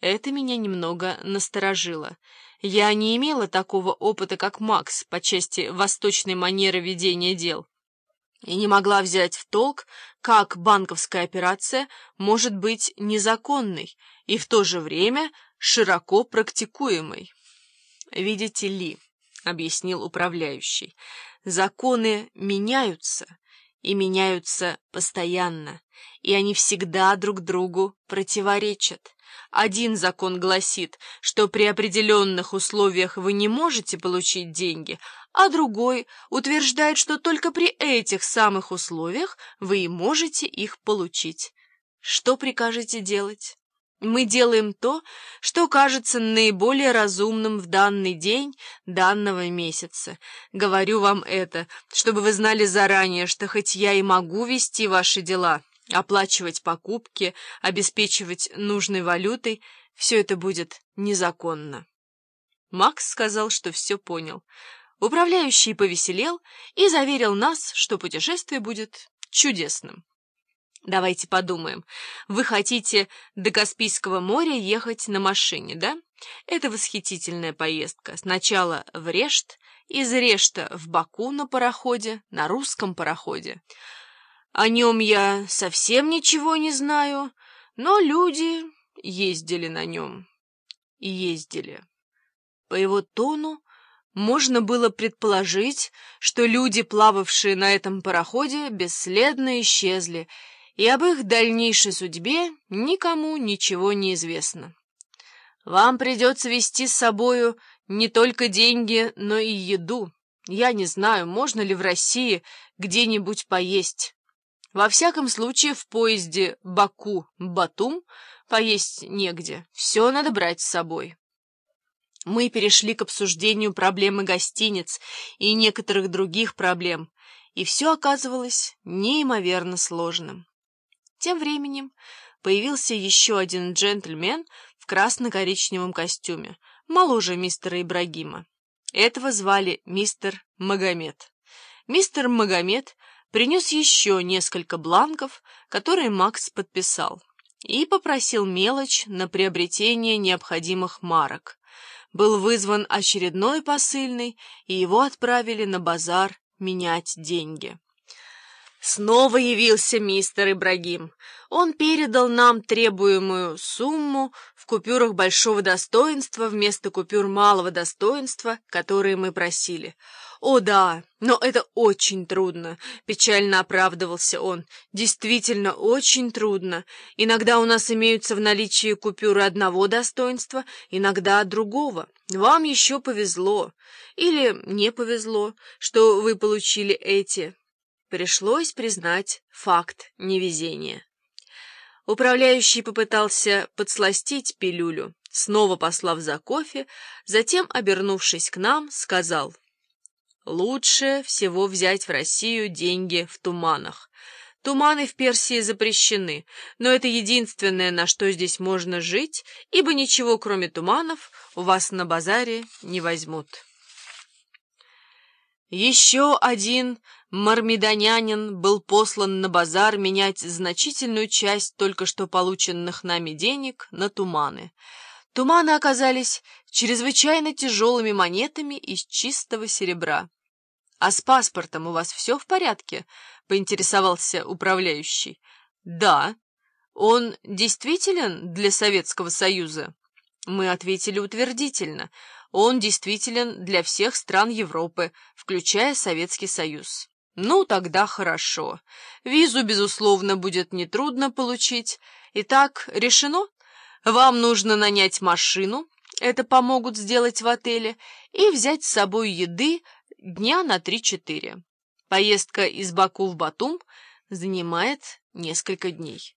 Это меня немного насторожило. Я не имела такого опыта, как Макс, по части восточной манеры ведения дел. И не могла взять в толк, как банковская операция может быть незаконной и в то же время широко практикуемой. «Видите ли», — объяснил управляющий, — «законы меняются» и меняются постоянно, и они всегда друг другу противоречат. Один закон гласит, что при определенных условиях вы не можете получить деньги, а другой утверждает, что только при этих самых условиях вы и можете их получить. Что прикажете делать? Мы делаем то, что кажется наиболее разумным в данный день данного месяца. Говорю вам это, чтобы вы знали заранее, что хоть я и могу вести ваши дела, оплачивать покупки, обеспечивать нужной валютой, все это будет незаконно. Макс сказал, что все понял. Управляющий повеселел и заверил нас, что путешествие будет чудесным. Давайте подумаем. Вы хотите до Каспийского моря ехать на машине, да? Это восхитительная поездка. Сначала в Решт, из Решта в Баку на пароходе, на русском пароходе. О нем я совсем ничего не знаю, но люди ездили на нем. Ездили. По его тону можно было предположить, что люди, плававшие на этом пароходе, бесследно исчезли, и об их дальнейшей судьбе никому ничего не известно. Вам придется вести с собою не только деньги, но и еду. Я не знаю, можно ли в России где-нибудь поесть. Во всяком случае, в поезде Баку-Батум поесть негде. Все надо брать с собой. Мы перешли к обсуждению проблемы гостиниц и некоторых других проблем, и все оказывалось неимоверно сложным. Тем временем появился еще один джентльмен в красно-коричневом костюме, моложе мистера Ибрагима. Этого звали мистер Магомед. Мистер Магомед принес еще несколько бланков, которые Макс подписал, и попросил мелочь на приобретение необходимых марок. Был вызван очередной посыльный, и его отправили на базар менять деньги. Снова явился мистер Ибрагим. Он передал нам требуемую сумму в купюрах большого достоинства вместо купюр малого достоинства, которые мы просили. «О да, но это очень трудно», — печально оправдывался он. «Действительно очень трудно. Иногда у нас имеются в наличии купюры одного достоинства, иногда другого. Вам еще повезло. Или не повезло, что вы получили эти». Пришлось признать факт невезения. Управляющий попытался подсластить пилюлю, снова послав за кофе, затем, обернувшись к нам, сказал, «Лучше всего взять в Россию деньги в туманах. Туманы в Персии запрещены, но это единственное, на что здесь можно жить, ибо ничего, кроме туманов, у вас на базаре не возьмут». Еще один мармедонянин был послан на базар менять значительную часть только что полученных нами денег на туманы. Туманы оказались чрезвычайно тяжелыми монетами из чистого серебра. «А с паспортом у вас все в порядке?» — поинтересовался управляющий. «Да. Он действителен для Советского Союза?» Мы ответили утвердительно — он действителен для всех стран Европы, включая Советский Союз. Ну, тогда хорошо. Визу, безусловно, будет нетрудно получить. Итак, решено? Вам нужно нанять машину, это помогут сделать в отеле, и взять с собой еды дня на 3-4. Поездка из Баку в Батум занимает несколько дней.